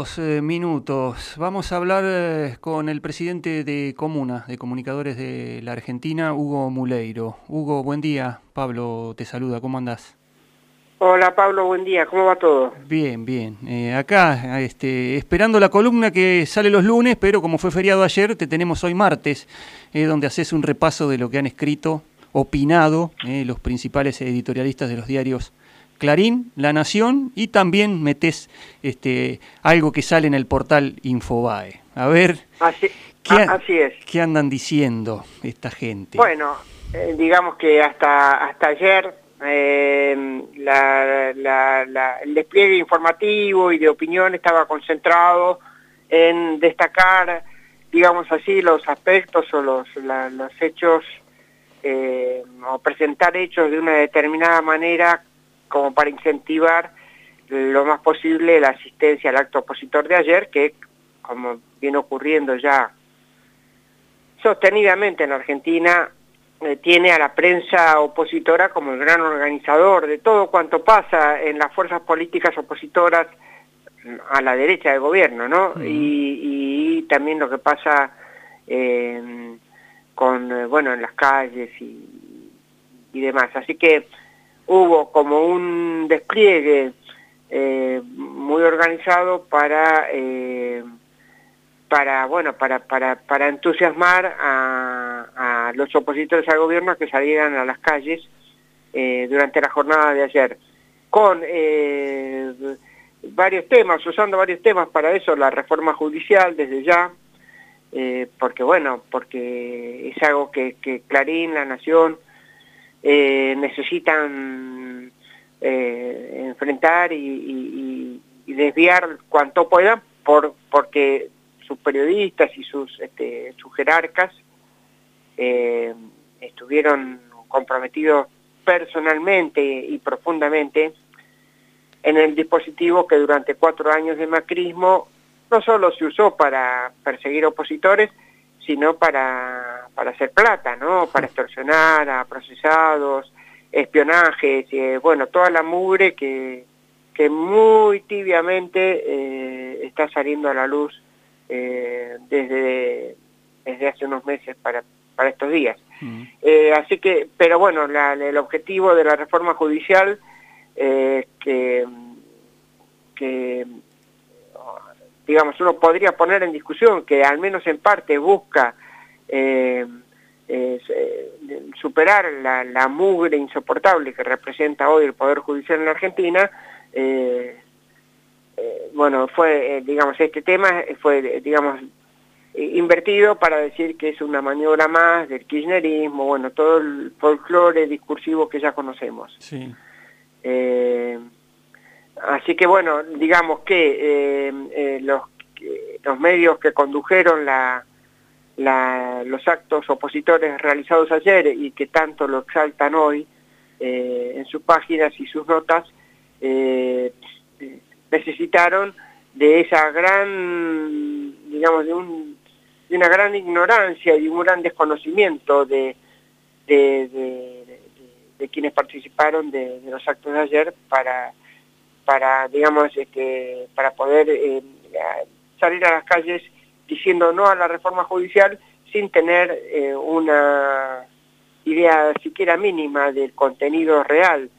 eh, minutos. Vamos a hablar eh, con el presidente de Comuna, de Comunicadores de la Argentina, Hugo Muleiro. Hugo, buen día. Pablo te saluda, ¿cómo andás? Hola Pablo, buen día, ¿cómo va todo? Bien, bien. Eh, acá, este, esperando la columna que sale los lunes, pero como fue feriado ayer, te tenemos hoy martes, donde haces un repaso de lo que han escrito, opinado, los principales editorialistas de los diarios Clarín, La Nación y también metes este, algo que sale en el portal Infobae. A ver, así, es. ¿qué andan diciendo esta gente? Bueno, eh, digamos que hasta, hasta ayer eh, el despliegue informativo y de opinión estaba concentrado en destacar, digamos así, los aspectos o los, los hechos eh, o presentar hechos de una determinada manera como para incentivar lo más posible la asistencia al acto opositor de ayer, que como viene ocurriendo ya sostenidamente en Argentina, eh, tiene a la prensa opositora como el gran organizador de todo cuanto pasa en las fuerzas políticas opositoras a la derecha del gobierno, ¿no? y, también lo que pasa eh, con, eh, bueno, en las calles y, y demás. Así que hubo como un despliegue eh, muy organizado para, eh, para, bueno, para, para, para entusiasmar a, los opositores al gobierno que salieran a las calles eh, durante la jornada de ayer, con varios temas, usando varios temas para eso, la reforma judicial desde ya, porque bueno, porque es algo que Clarín, La Nación, eh, necesitan eh, enfrentar y, desviar cuanto puedan por, porque sus periodistas y sus, este, sus jerarcas eh, estuvieron comprometidos personalmente y profundamente en el dispositivo que durante cuatro años de macrismo no solo se usó para perseguir opositores, sino para, para hacer plata, ¿no? Para extorsionar a procesados, espionajes, eh, bueno, toda la mugre que, que muy tibiamente eh, está saliendo a la luz eh, desde, desde hace unos meses para, para estos días. Mm. así que, pero bueno, el objetivo de la reforma judicial que, que digamos, uno podría poner en discusión que al menos en parte busca eh, eh, superar la, mugre insoportable que representa hoy el Poder Judicial en la Argentina, eh, bueno, fue, digamos, este tema fue, digamos, invertido para decir que es una maniobra más del kirchnerismo, bueno, todo el folclore discursivo que ya conocemos. Sí. Así que bueno, digamos que eh, eh, los, los medios que condujeron la, los actos opositores realizados ayer y que tanto lo exaltan hoy eh, en sus páginas y sus notas, necesitaron de esa gran, digamos, de, un, de, una gran ignorancia y un gran desconocimiento de, de, de quienes participaron de, los actos de ayer para para, digamos, este, para poder eh, salir a las calles diciendo no a la reforma judicial sin tener eh, una idea siquiera mínima del contenido real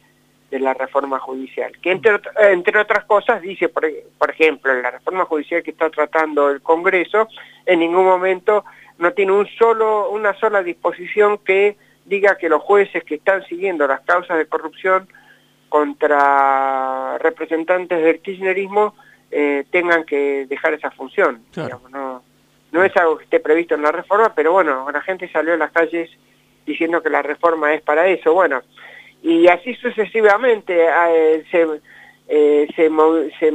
de la reforma judicial, que entre, entre otras cosas dice, por, por ejemplo, la reforma judicial que está tratando el Congreso, en ningún momento no tiene un solo, una sola disposición que diga que los jueces que están siguiendo las causas de corrupción contra representantes del kirchnerismo eh, tengan que dejar esa función. no, no es algo que esté previsto en la reforma, pero bueno, la gente salió a las calles diciendo que la reforma es para eso. Bueno, y así sucesivamente eh, se, eh, se,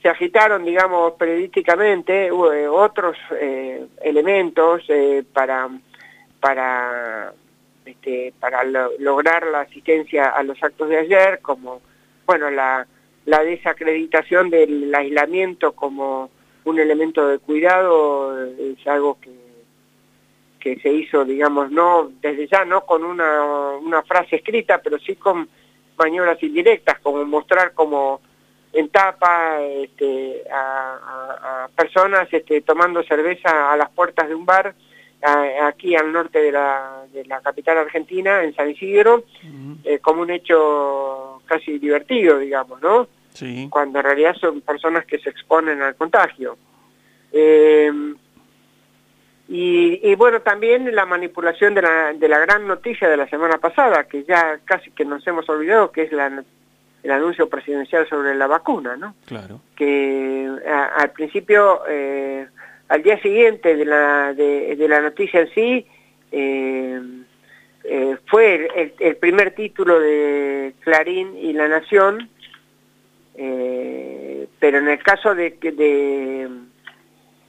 se, agitaron, digamos, periodísticamente otros elementos para, para este, para lograr la asistencia a los actos de ayer, como bueno la, la desacreditación del aislamiento como un elemento de cuidado es algo que, que se hizo, digamos, no desde ya no con una, una frase escrita, pero sí con maniobras indirectas, como mostrar como en tapa este, a, personas este, tomando cerveza a las puertas de un bar aquí al norte de la, de la, capital argentina, en San Isidro, eh, como un hecho casi divertido, digamos, ¿no? Sí. Cuando en realidad son personas que se exponen al contagio. Eh, y, bueno, también la manipulación de la, de la gran noticia de la semana pasada, que ya casi que nos hemos olvidado, que es la, el anuncio presidencial sobre la vacuna, ¿no? Claro. Que al principio, eh, al día siguiente de la, de, la noticia en sí, eh, eh, fue el, primer título de Clarín y La Nación, pero en el caso de,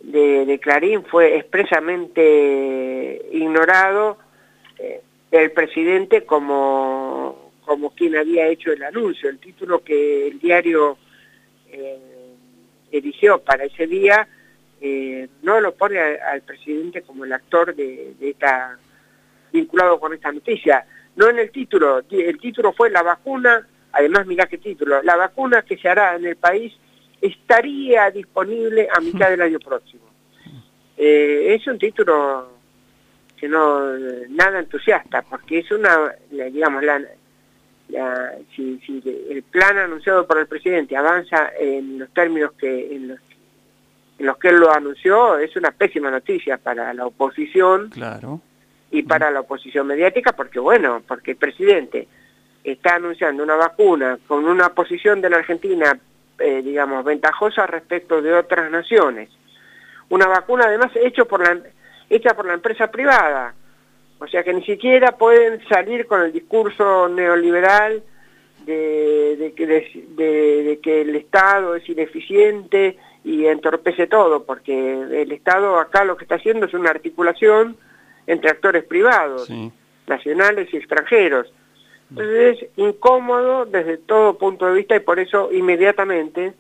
de, de, Clarín fue expresamente ignorado el presidente como como quien había hecho el anuncio. El título que el diario eh, eligió para ese día eh, no lo pone al presidente como el actor de, esta vinculado con esta noticia. No en el título, el título fue la vacuna, además mirá qué título, la vacuna que se hará en el país estaría disponible a mitad del año próximo. Eh, es un título que no nada entusiasta, porque es una, digamos, la, si, el plan anunciado por el presidente avanza en los términos que en los, que él lo anunció, es una pésima noticia para la oposición claro. y para la oposición mediática, porque bueno, porque el presidente está anunciando una vacuna con una posición de la Argentina, eh, digamos, ventajosa respecto de otras naciones. Una vacuna además hecho por la, hecha por la empresa privada, o sea que ni siquiera pueden salir con el discurso neoliberal de, que el Estado es ineficiente y entorpece todo, porque el Estado acá lo que está haciendo es una articulación entre actores privados, nacionales y extranjeros. Entonces es incómodo desde todo punto de vista y por eso inmediatamente,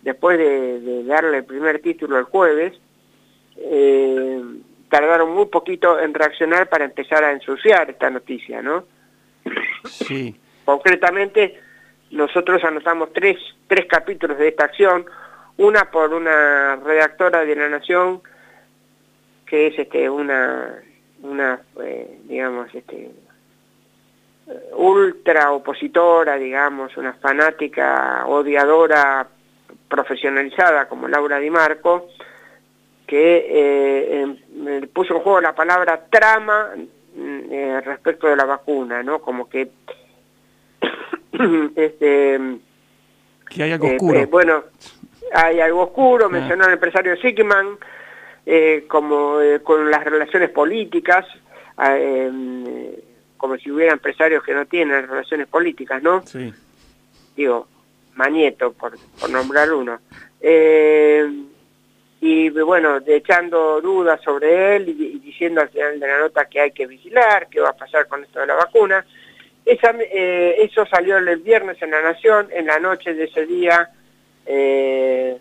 después de, darle el primer título el jueves, eh, tardaron muy poquito en reaccionar para empezar a ensuciar esta noticia, ¿no? Sí. Concretamente, nosotros anotamos tres, tres capítulos de esta acción, una por una redactora de La Nación, que es este, una, una eh, digamos, este, ultra opositora, digamos, una fanática odiadora profesionalizada como Laura Di Marco, que eh, puso en juego la palabra trama mm, eh, respecto de la vacuna, ¿no? Como que... este, que hay algo eh, oscuro. Eh, bueno, hay algo oscuro, ah. mencionó el empresario Sigman, como con las relaciones políticas, em, como si hubiera empresarios que no tienen relaciones políticas, ¿no? Sí. Digo, Manieto, por, por nombrar uno. Eh, y bueno, echando dudas sobre él y, diciendo al final de la nota que hay que vigilar, qué va a pasar con esto de la vacuna. Eh, eso salió el viernes en La Nación, en la noche de ese día, eh,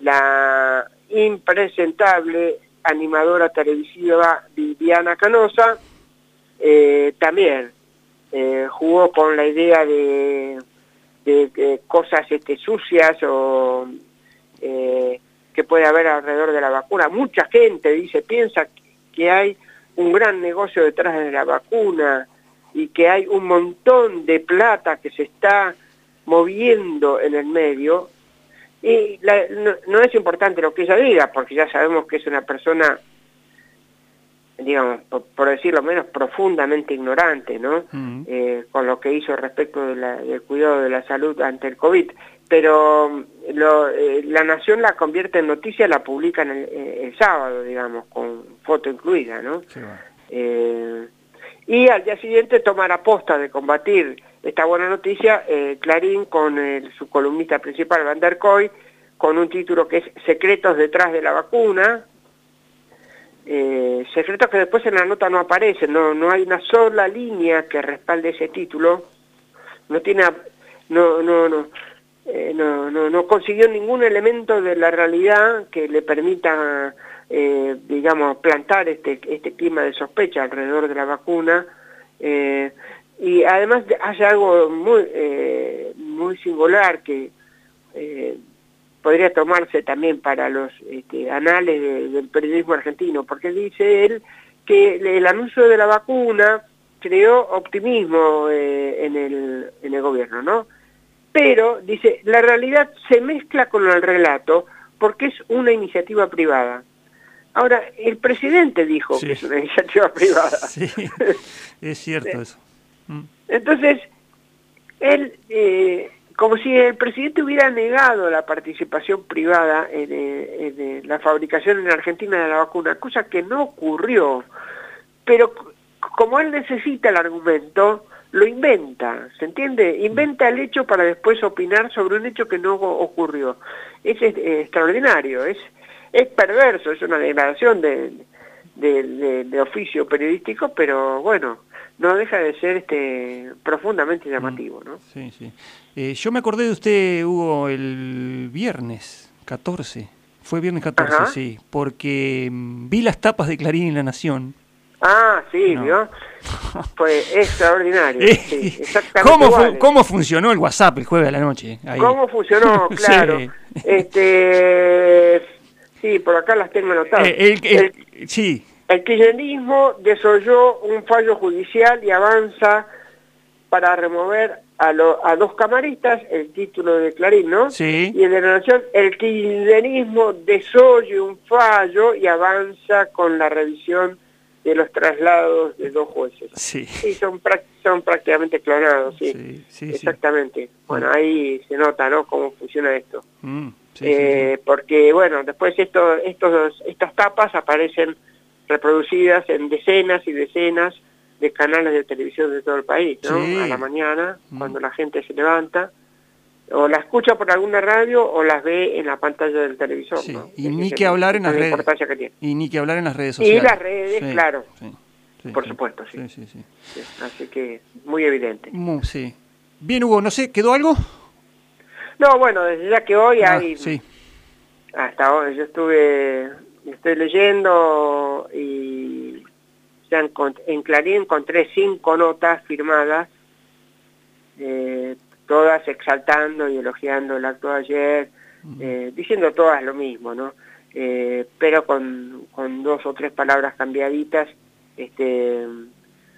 la impresentable animadora televisiva Viviana Canosa eh, también jugó con la idea de, de, cosas este, sucias o que puede haber alrededor de la vacuna. Mucha gente dice, piensa que hay un gran negocio detrás de la vacuna y que hay un montón de plata que se está moviendo en el medio. Y no, es importante lo que ella diga, porque ya sabemos que es una persona, digamos, por, decirlo menos, profundamente ignorante, ¿no? Mm. Eh, con lo que hizo respecto del cuidado de la salud ante el COVID pero lo, eh, la Nación la convierte en noticia, la publica el, eh, el, sábado, digamos, con foto incluida, ¿no? Eh, y al día siguiente tomar aposta de combatir esta buena noticia, Clarín con su columnista principal, Van der Koy, con un título que es Secretos detrás de la vacuna, secretos que después en la nota no aparecen, no, no hay una sola línea que respalde ese título, no tiene, no, no, no, eh, no, no, no consiguió ningún elemento de la realidad que le permita, eh, digamos, plantar este, este clima de sospecha alrededor de la vacuna. Eh, y además hay algo muy, muy singular que eh, podría tomarse también para los este, anales del periodismo argentino, porque dice él que el anuncio de la vacuna creó optimismo eh, en, el, en el gobierno, ¿no? Pero, dice, la realidad se mezcla con el relato porque es una iniciativa privada. Ahora, el presidente dijo que es una iniciativa privada. Sí, es cierto eso. Entonces, él, eh, como si el presidente hubiera negado la participación privada en, eh, en, la fabricación en Argentina de la vacuna, cosa que no ocurrió. Pero como él necesita el argumento, lo inventa, ¿se entiende? Inventa el hecho para después opinar sobre un hecho que no ocurrió. Es, extraordinario, es, es perverso, es una degradación de, de, oficio periodístico, pero bueno, no deja de ser este profundamente llamativo, ¿no? Sí, sí. Eh, yo me acordé de usted, Hugo, el viernes 14, fue viernes 14, sí, porque mm, vi las tapas de Clarín y La Nación, Ah, sí, ¿vio? Fue extraordinario. sí, ¿Cómo, ¿Cómo, funcionó el WhatsApp el jueves de la noche? ¿Cómo funcionó? Claro. Este, sí, por acá las tengo anotadas. Eh, el, sí. El kirchnerismo desoyó un fallo judicial y avanza para remover a, a dos camaristas, el título de Clarín, ¿no? Sí. Y de la Nación, el kirchnerismo desoye un fallo y avanza con la revisión de los traslados de dos jueces. Sí. son, son prácticamente clonados, sí. sí, Exactamente. Bueno, ahí se nota, ¿no?, cómo funciona esto. Mm, eh, porque, bueno, después esto, estos, estas tapas aparecen reproducidas en decenas y decenas de canales de televisión de todo el país, ¿no? A la mañana, mm. cuando la gente se levanta o la escucha por alguna radio o las ve en la pantalla del televisor. Y ni que hablar en las redes. Y ni que hablar en las redes sociales. Y las redes, claro. por supuesto, sí. Así que muy evidente. sí. Bien, Hugo, no sé, ¿quedó algo? No, bueno, desde ya que hoy ah, hay... Sí. Hasta hoy yo estuve, estoy leyendo y en Clarín encontré cinco notas firmadas eh, todas exaltando y elogiando el acto de ayer, eh, diciendo todas lo mismo, ¿no? Eh, pero con, con, dos o tres palabras cambiaditas, este,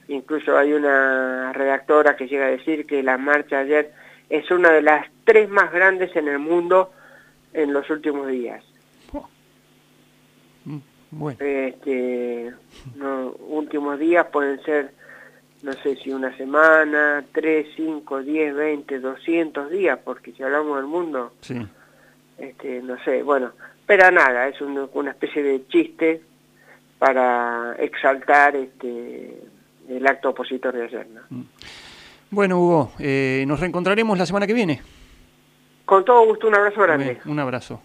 incluso hay una redactora que llega a decir que la marcha ayer es una de las tres más grandes en el mundo en los últimos días. Bueno. Este, no, últimos días pueden ser no sé si una semana, tres, cinco, diez, veinte, doscientos días, porque si hablamos del mundo, sí. este, no sé, bueno, pero nada, es una especie de chiste para exaltar este el acto opositor de ayer. ¿no? Mm. Bueno, Hugo, eh, nos reencontraremos la semana que viene. Con todo gusto, un abrazo grande. un abrazo.